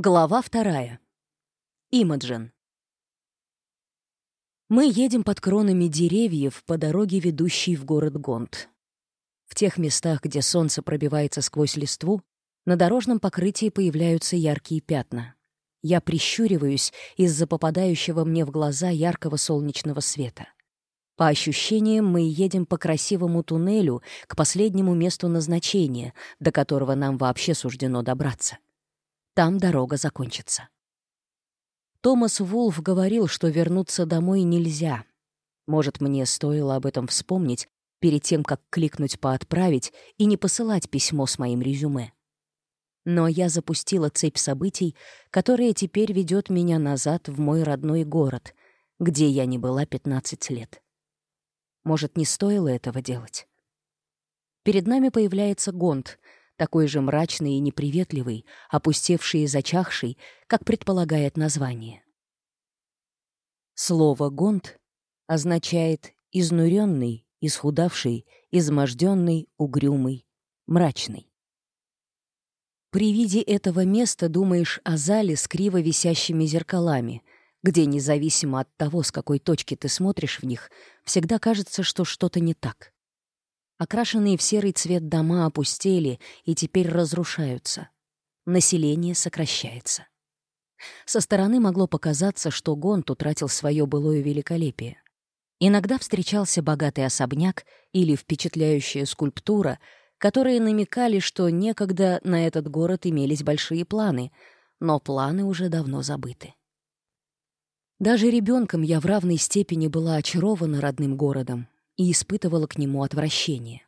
Глава вторая. Имаджин. Мы едем под кронами деревьев по дороге, ведущей в город Гонд. В тех местах, где солнце пробивается сквозь листву, на дорожном покрытии появляются яркие пятна. Я прищуриваюсь из-за попадающего мне в глаза яркого солнечного света. По ощущениям, мы едем по красивому туннелю к последнему месту назначения, до которого нам вообще суждено добраться. Там дорога закончится. Томас Вулф говорил, что вернуться домой нельзя. Может, мне стоило об этом вспомнить перед тем, как кликнуть по «Отправить» и не посылать письмо с моим резюме. Но я запустила цепь событий, которая теперь ведет меня назад в мой родной город, где я не была 15 лет. Может, не стоило этого делать? Перед нами появляется Гонд, такой же мрачный и неприветливый, опустевший и зачахший, как предполагает название. Слово «гонт» означает «изнуренный», «исхудавший», «изможденный», «угрюмый», «мрачный». При виде этого места думаешь о зале с криво висящими зеркалами, где, независимо от того, с какой точки ты смотришь в них, всегда кажется, что что-то не так. Окрашенные в серый цвет дома опустели и теперь разрушаются. Население сокращается. Со стороны могло показаться, что Гонт утратил свое былое великолепие. Иногда встречался богатый особняк или впечатляющая скульптура, которые намекали, что некогда на этот город имелись большие планы, но планы уже давно забыты. Даже ребенком я в равной степени была очарована родным городом, и испытывала к нему отвращение.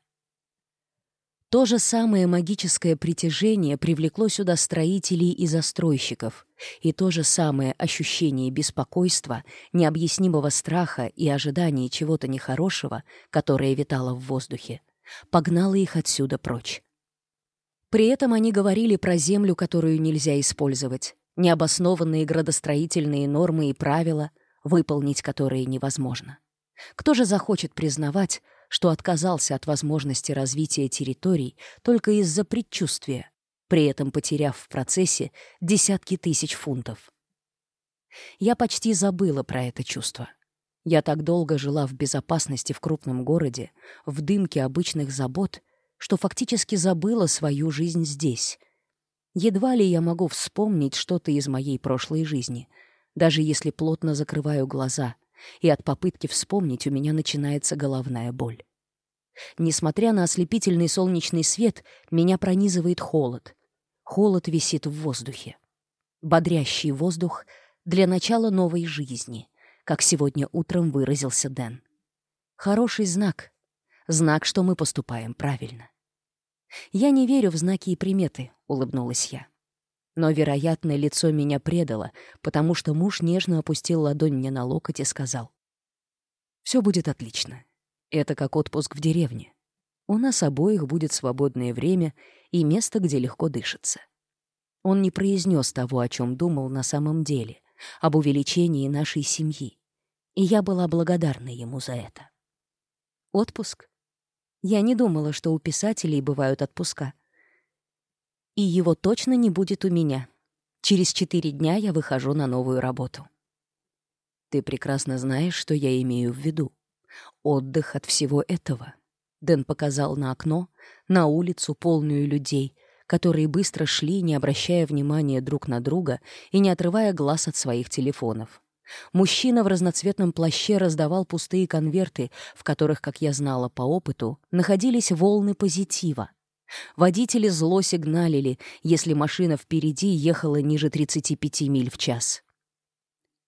То же самое магическое притяжение привлекло сюда строителей и застройщиков, и то же самое ощущение беспокойства, необъяснимого страха и ожидания чего-то нехорошего, которое витало в воздухе, погнало их отсюда прочь. При этом они говорили про землю, которую нельзя использовать, необоснованные градостроительные нормы и правила, выполнить которые невозможно. Кто же захочет признавать, что отказался от возможности развития территорий только из-за предчувствия, при этом потеряв в процессе десятки тысяч фунтов? Я почти забыла про это чувство. Я так долго жила в безопасности в крупном городе, в дымке обычных забот, что фактически забыла свою жизнь здесь. Едва ли я могу вспомнить что-то из моей прошлой жизни, даже если плотно закрываю глаза — и от попытки вспомнить у меня начинается головная боль. Несмотря на ослепительный солнечный свет, меня пронизывает холод. Холод висит в воздухе. Бодрящий воздух для начала новой жизни, как сегодня утром выразился Дэн. Хороший знак. Знак, что мы поступаем правильно. «Я не верю в знаки и приметы», — улыбнулась я. Но, вероятно, лицо меня предало, потому что муж нежно опустил ладонь мне на локоть и сказал. «Все будет отлично. Это как отпуск в деревне. У нас обоих будет свободное время и место, где легко дышится». Он не произнес того, о чем думал на самом деле, об увеличении нашей семьи. И я была благодарна ему за это. Отпуск? Я не думала, что у писателей бывают отпуска — и его точно не будет у меня. Через четыре дня я выхожу на новую работу. Ты прекрасно знаешь, что я имею в виду. Отдых от всего этого. Дэн показал на окно, на улицу, полную людей, которые быстро шли, не обращая внимания друг на друга и не отрывая глаз от своих телефонов. Мужчина в разноцветном плаще раздавал пустые конверты, в которых, как я знала по опыту, находились волны позитива — Водители зло сигналили, если машина впереди ехала ниже 35 миль в час.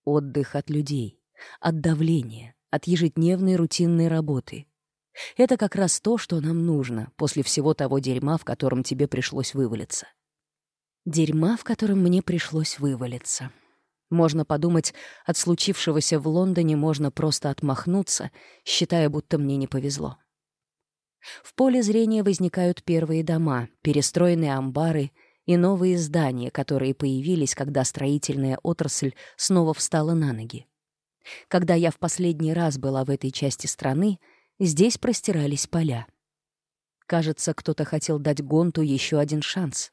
Отдых от людей, от давления, от ежедневной рутинной работы. Это как раз то, что нам нужно после всего того дерьма, в котором тебе пришлось вывалиться. Дерьма, в котором мне пришлось вывалиться. Можно подумать, от случившегося в Лондоне можно просто отмахнуться, считая, будто мне не повезло. В поле зрения возникают первые дома, перестроенные амбары и новые здания, которые появились, когда строительная отрасль снова встала на ноги. Когда я в последний раз была в этой части страны, здесь простирались поля. Кажется, кто-то хотел дать Гонту еще один шанс.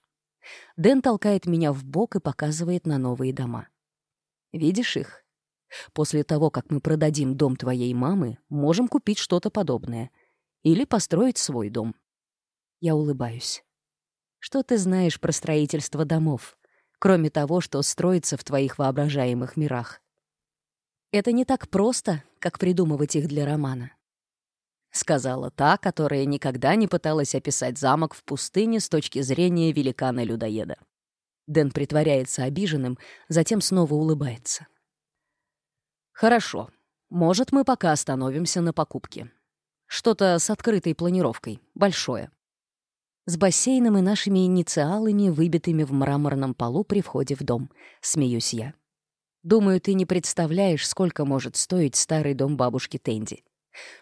Дэн толкает меня в бок и показывает на новые дома. «Видишь их? После того, как мы продадим дом твоей мамы, можем купить что-то подобное», или построить свой дом. Я улыбаюсь. Что ты знаешь про строительство домов, кроме того, что строится в твоих воображаемых мирах? Это не так просто, как придумывать их для романа. Сказала та, которая никогда не пыталась описать замок в пустыне с точки зрения великана-людоеда. Дэн притворяется обиженным, затем снова улыбается. «Хорошо. Может, мы пока остановимся на покупке. Что-то с открытой планировкой, большое. С бассейном и нашими инициалами, выбитыми в мраморном полу при входе в дом, смеюсь я. Думаю, ты не представляешь, сколько может стоить старый дом бабушки Тенди.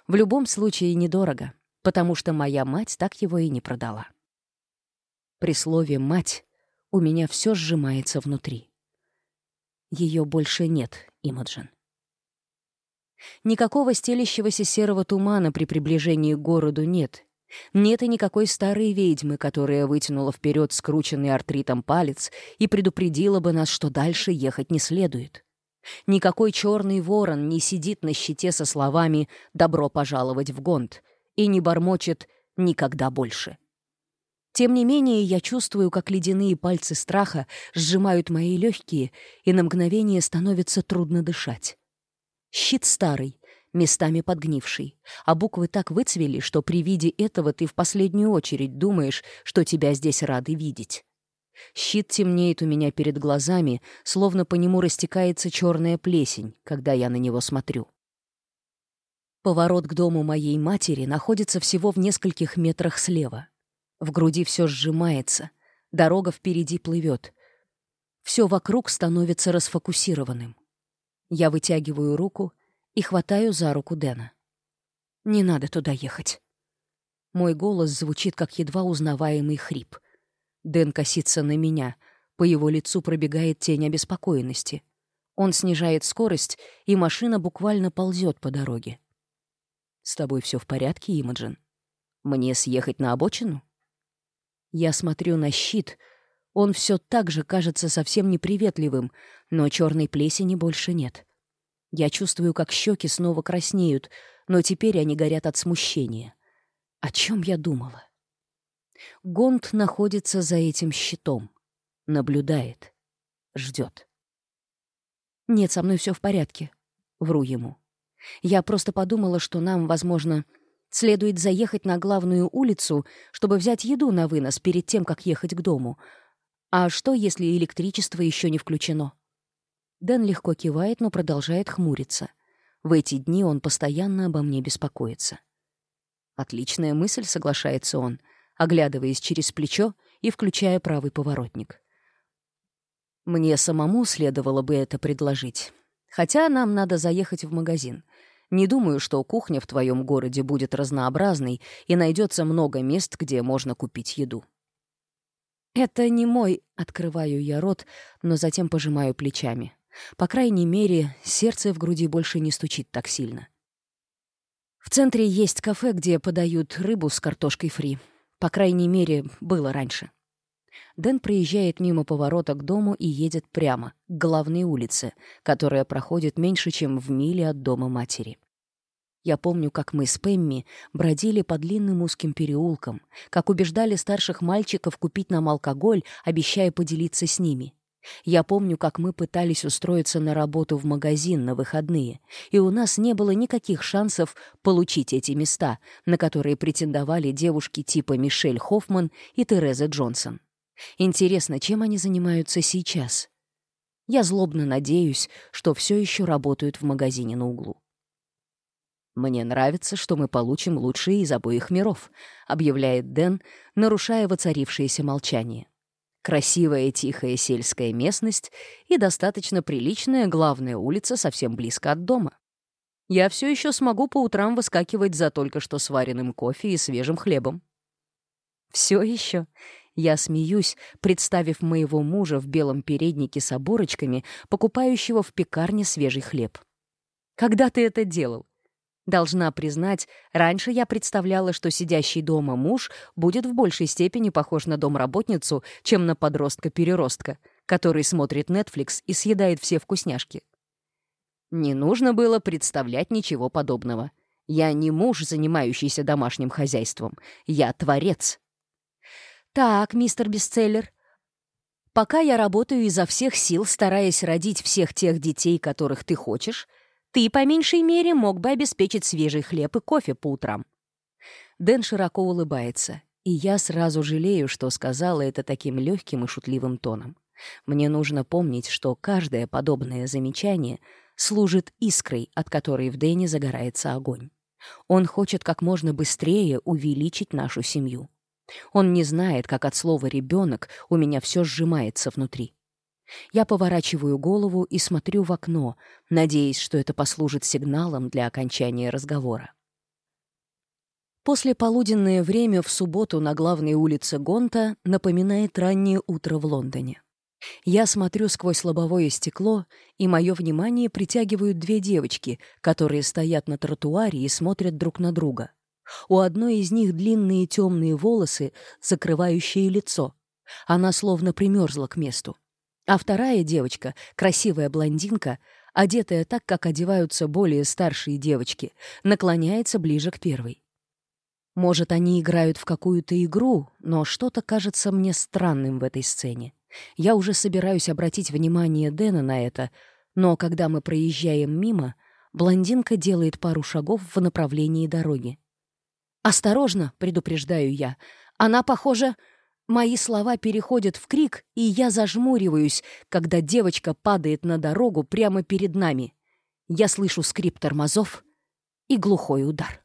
В любом случае недорого, потому что моя мать так его и не продала. При слове «мать» у меня все сжимается внутри. Ее больше нет, Имаджин. Никакого стелящегося серого тумана при приближении к городу нет. Нет и никакой старой ведьмы, которая вытянула вперед скрученный артритом палец и предупредила бы нас, что дальше ехать не следует. Никакой черный ворон не сидит на щите со словами «добро пожаловать в Гонд» и не бормочет «никогда больше». Тем не менее, я чувствую, как ледяные пальцы страха сжимают мои легкие, и на мгновение становится трудно дышать. Щит старый, местами подгнивший. А буквы так выцвели, что при виде этого ты в последнюю очередь думаешь, что тебя здесь рады видеть. Щит темнеет у меня перед глазами, словно по нему растекается черная плесень, когда я на него смотрю. Поворот к дому моей матери находится всего в нескольких метрах слева. В груди все сжимается, дорога впереди плывет. Все вокруг становится расфокусированным. Я вытягиваю руку и хватаю за руку Дэна. «Не надо туда ехать». Мой голос звучит, как едва узнаваемый хрип. Дэн косится на меня. По его лицу пробегает тень обеспокоенности. Он снижает скорость, и машина буквально ползет по дороге. «С тобой все в порядке, Имаджин? Мне съехать на обочину?» Я смотрю на щит — он все так же кажется совсем неприветливым, но черной плесени больше нет. Я чувствую, как щеки снова краснеют, но теперь они горят от смущения. О чем я думала? Гонт находится за этим щитом. Наблюдает. Ждет. «Нет, со мной все в порядке», — вру ему. «Я просто подумала, что нам, возможно, следует заехать на главную улицу, чтобы взять еду на вынос перед тем, как ехать к дому. А что, если электричество еще не включено? Дэн легко кивает, но продолжает хмуриться. В эти дни он постоянно обо мне беспокоится. Отличная мысль, соглашается он, оглядываясь через плечо и включая правый поворотник. Мне самому следовало бы это предложить. Хотя нам надо заехать в магазин. Не думаю, что кухня в твоем городе будет разнообразной и найдется много мест, где можно купить еду. «Это не мой», — открываю я рот, но затем пожимаю плечами. По крайней мере, сердце в груди больше не стучит так сильно. В центре есть кафе, где подают рыбу с картошкой фри. По крайней мере, было раньше. Дэн проезжает мимо поворота к дому и едет прямо, к главной улице, которая проходит меньше, чем в миле от дома матери. Я помню, как мы с Пэмми бродили по длинным узким переулкам, как убеждали старших мальчиков купить нам алкоголь, обещая поделиться с ними. Я помню, как мы пытались устроиться на работу в магазин на выходные, и у нас не было никаких шансов получить эти места, на которые претендовали девушки типа Мишель Хоффман и Тереза Джонсон. Интересно, чем они занимаются сейчас? Я злобно надеюсь, что все еще работают в магазине на углу. «Мне нравится, что мы получим лучшие из обоих миров», — объявляет Дэн, нарушая воцарившееся молчание. Красивая тихая сельская местность и достаточно приличная главная улица совсем близко от дома. Я все еще смогу по утрам выскакивать за только что сваренным кофе и свежим хлебом. Все еще. Я смеюсь, представив моего мужа в белом переднике с оборочками, покупающего в пекарне свежий хлеб. «Когда ты это делал?» Должна признать, раньше я представляла, что сидящий дома муж будет в большей степени похож на домработницу, чем на подростка-переростка, который смотрит Netflix и съедает все вкусняшки. Не нужно было представлять ничего подобного. Я не муж, занимающийся домашним хозяйством. Я творец. «Так, мистер бестселлер», Пока я работаю изо всех сил, стараясь родить всех тех детей, которых ты хочешь, ты, по меньшей мере, мог бы обеспечить свежий хлеб и кофе по утрам». Дэн широко улыбается, и я сразу жалею, что сказала это таким легким и шутливым тоном. Мне нужно помнить, что каждое подобное замечание служит искрой, от которой в Дэне загорается огонь. Он хочет как можно быстрее увеличить нашу семью. Он не знает, как от слова «ребенок» у меня все сжимается внутри. Я поворачиваю голову и смотрю в окно, надеясь, что это послужит сигналом для окончания разговора. После полуденное время в субботу на главной улице Гонта напоминает раннее утро в Лондоне. Я смотрю сквозь лобовое стекло, и мое внимание притягивают две девочки, которые стоят на тротуаре и смотрят друг на друга. У одной из них длинные темные волосы, закрывающие лицо. Она словно примерзла к месту. А вторая девочка, красивая блондинка, одетая так, как одеваются более старшие девочки, наклоняется ближе к первой. Может, они играют в какую-то игру, но что-то кажется мне странным в этой сцене. Я уже собираюсь обратить внимание Дэна на это, но когда мы проезжаем мимо, блондинка делает пару шагов в направлении дороги. «Осторожно!» — предупреждаю я. «Она, похоже, Мои слова переходят в крик, и я зажмуриваюсь, когда девочка падает на дорогу прямо перед нами. Я слышу скрип тормозов и глухой удар.